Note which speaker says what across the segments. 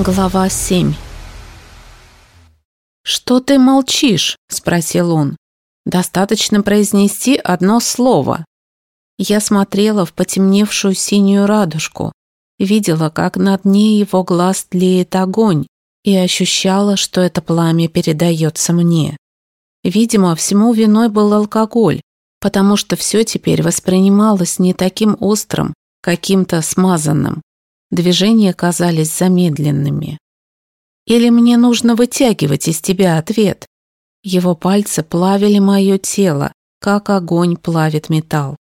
Speaker 1: Глава 7 «Что ты молчишь?» – спросил он. «Достаточно произнести одно слово». Я смотрела в потемневшую синюю радужку, видела, как на дне его глаз тлеет огонь, и ощущала, что это пламя передается мне. Видимо, всему виной был алкоголь, потому что все теперь воспринималось не таким острым, каким-то смазанным. Движения казались замедленными. Или мне нужно вытягивать из тебя ответ? Его пальцы плавили мое тело, как огонь плавит металл.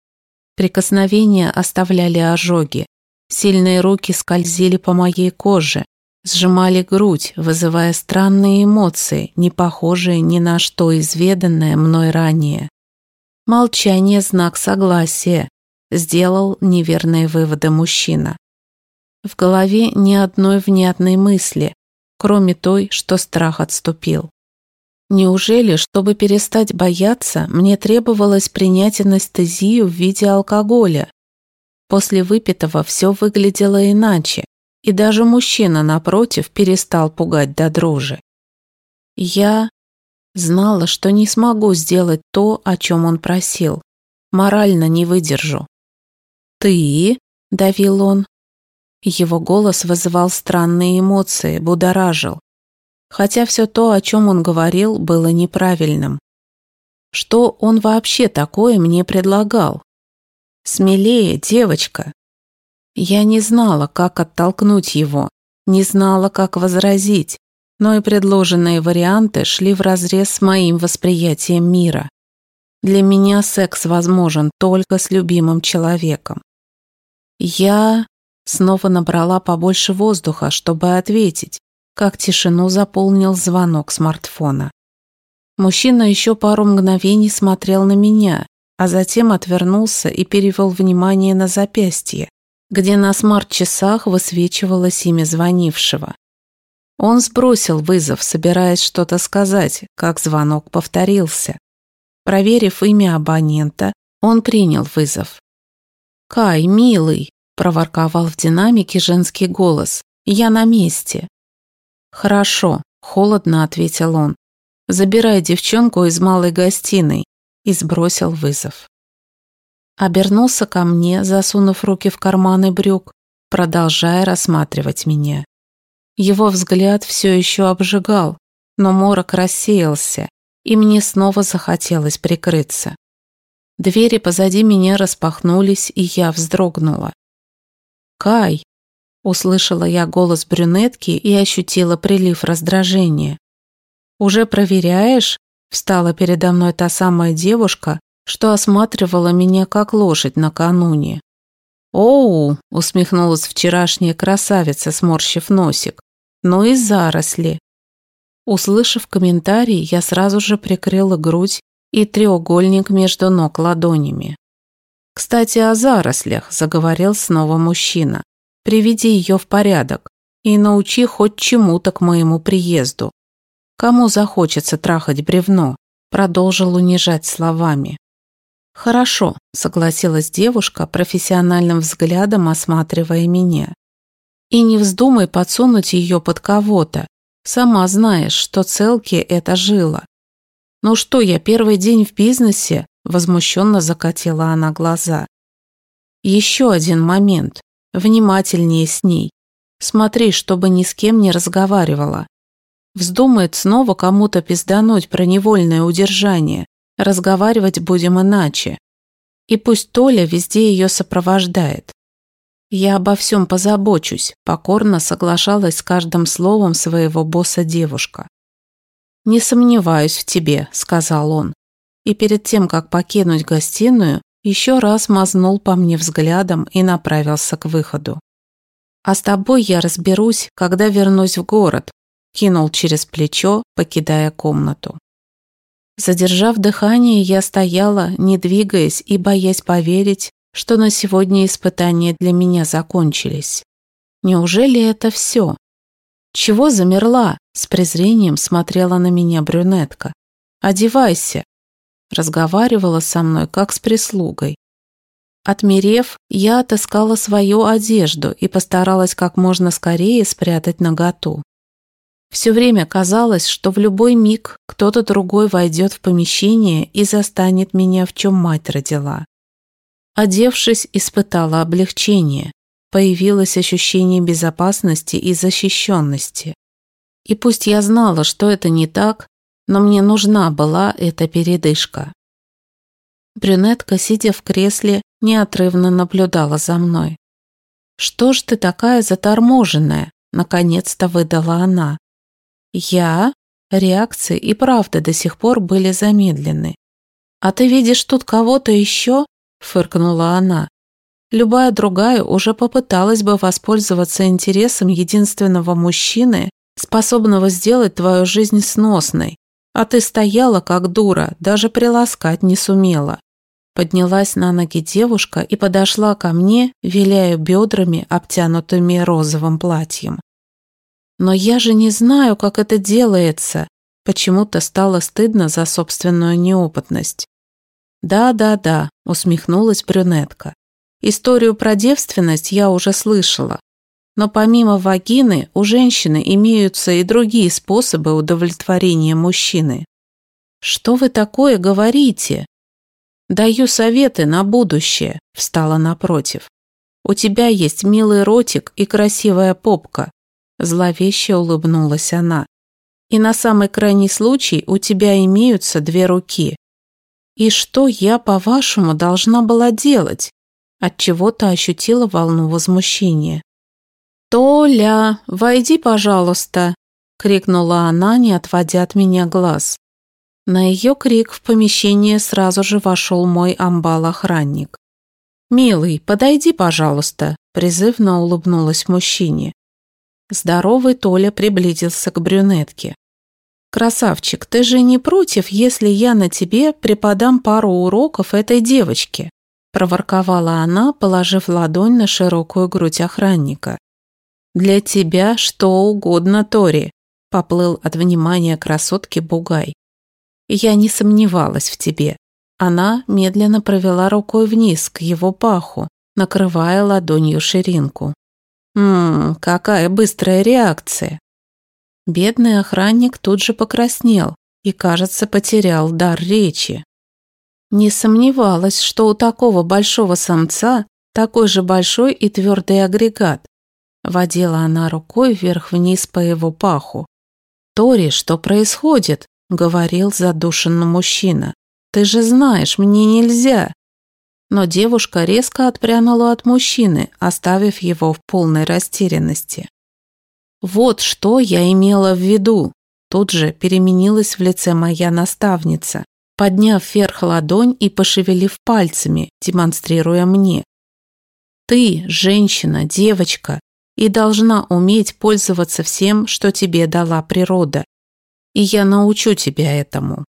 Speaker 1: Прикосновения оставляли ожоги. Сильные руки скользили по моей коже, сжимали грудь, вызывая странные эмоции, не похожие ни на что изведанное мной ранее. Молчание – знак согласия, сделал неверные выводы мужчина. В голове ни одной внятной мысли, кроме той, что страх отступил. Неужели, чтобы перестать бояться, мне требовалось принять анестезию в виде алкоголя? После выпитого все выглядело иначе, и даже мужчина, напротив, перестал пугать до дрожи. Я знала, что не смогу сделать то, о чем он просил. Морально не выдержу. «Ты?» – давил он. Его голос вызывал странные эмоции, будоражил. Хотя все то, о чем он говорил, было неправильным. Что он вообще такое мне предлагал? «Смелее, девочка!» Я не знала, как оттолкнуть его, не знала, как возразить, но и предложенные варианты шли вразрез с моим восприятием мира. Для меня секс возможен только с любимым человеком. Я Снова набрала побольше воздуха, чтобы ответить, как тишину заполнил звонок смартфона. Мужчина еще пару мгновений смотрел на меня, а затем отвернулся и перевел внимание на запястье, где на смарт-часах высвечивалось имя звонившего. Он сбросил вызов, собираясь что-то сказать, как звонок повторился. Проверив имя абонента, он принял вызов. «Кай, милый!» Проворковал в динамике женский голос. «Я на месте». «Хорошо», – холодно ответил он. «Забирай девчонку из малой гостиной» и сбросил вызов. Обернулся ко мне, засунув руки в карманы брюк, продолжая рассматривать меня. Его взгляд все еще обжигал, но морок рассеялся, и мне снова захотелось прикрыться. Двери позади меня распахнулись, и я вздрогнула. «Кай!» Услышала я голос брюнетки и ощутила прилив раздражения. «Уже проверяешь?» Встала передо мной та самая девушка, что осматривала меня как лошадь накануне. «Оу!» – усмехнулась вчерашняя красавица, сморщив носик. «Ну и заросли!» Услышав комментарий, я сразу же прикрыла грудь и треугольник между ног ладонями. «Кстати, о зарослях», – заговорил снова мужчина. «Приведи ее в порядок и научи хоть чему-то к моему приезду. Кому захочется трахать бревно?» – продолжил унижать словами. «Хорошо», – согласилась девушка, профессиональным взглядом осматривая меня. «И не вздумай подсунуть ее под кого-то. Сама знаешь, что целки – это жила. Ну что, я первый день в бизнесе, Возмущенно закатила она глаза. Еще один момент. Внимательнее с ней. Смотри, чтобы ни с кем не разговаривала. Вздумает снова кому-то пиздануть про невольное удержание. Разговаривать будем иначе. И пусть Толя везде ее сопровождает. Я обо всем позабочусь, покорно соглашалась с каждым словом своего босса девушка. «Не сомневаюсь в тебе», — сказал он и перед тем, как покинуть гостиную, еще раз мазнул по мне взглядом и направился к выходу. «А с тобой я разберусь, когда вернусь в город», кинул через плечо, покидая комнату. Задержав дыхание, я стояла, не двигаясь и боясь поверить, что на сегодня испытания для меня закончились. Неужели это все? Чего замерла? С презрением смотрела на меня брюнетка. Одевайся, разговаривала со мной как с прислугой. Отмерев, я отыскала свою одежду и постаралась как можно скорее спрятать наготу. Все время казалось, что в любой миг кто-то другой войдет в помещение и застанет меня, в чем мать родила. Одевшись, испытала облегчение. Появилось ощущение безопасности и защищенности. И пусть я знала, что это не так, но мне нужна была эта передышка. Брюнетка, сидя в кресле, неотрывно наблюдала за мной. «Что ж ты такая заторможенная?» – наконец-то выдала она. «Я?» Реакции и правда до сих пор были замедлены. «А ты видишь тут кого-то еще?» – фыркнула она. Любая другая уже попыталась бы воспользоваться интересом единственного мужчины, способного сделать твою жизнь сносной, а ты стояла как дура, даже приласкать не сумела. Поднялась на ноги девушка и подошла ко мне, виляя бедрами, обтянутыми розовым платьем. «Но я же не знаю, как это делается», почему-то стало стыдно за собственную неопытность. «Да-да-да», — усмехнулась брюнетка. «Историю про девственность я уже слышала. Но помимо вагины у женщины имеются и другие способы удовлетворения мужчины». «Что вы такое говорите?» «Даю советы на будущее», – встала напротив. «У тебя есть милый ротик и красивая попка», – зловеще улыбнулась она. «И на самый крайний случай у тебя имеются две руки». «И что я, по-вашему, должна была делать?» Отчего-то ощутила волну возмущения. «Толя, войди, пожалуйста!» – крикнула она, не отводя от меня глаз. На ее крик в помещение сразу же вошел мой амбал-охранник. «Милый, подойди, пожалуйста», – призывно улыбнулась мужчине. Здоровый Толя приблизился к брюнетке. «Красавчик, ты же не против, если я на тебе преподам пару уроков этой девочке?» проворковала она, положив ладонь на широкую грудь охранника. «Для тебя что угодно, Тори», – поплыл от внимания красотки Бугай. Я не сомневалась в тебе. Она медленно провела рукой вниз к его паху, накрывая ладонью ширинку. Ммм, какая быстрая реакция. Бедный охранник тут же покраснел и, кажется, потерял дар речи. Не сомневалась, что у такого большого самца такой же большой и твердый агрегат. Водила она рукой вверх-вниз по его паху. «Тори, что происходит?» — говорил задушенно мужчина. «Ты же знаешь, мне нельзя!» Но девушка резко отпрянула от мужчины, оставив его в полной растерянности. «Вот что я имела в виду!» Тут же переменилась в лице моя наставница, подняв вверх ладонь и пошевелив пальцами, демонстрируя мне. «Ты, женщина, девочка, и должна уметь пользоваться всем, что тебе дала природа и я научу тебя этому.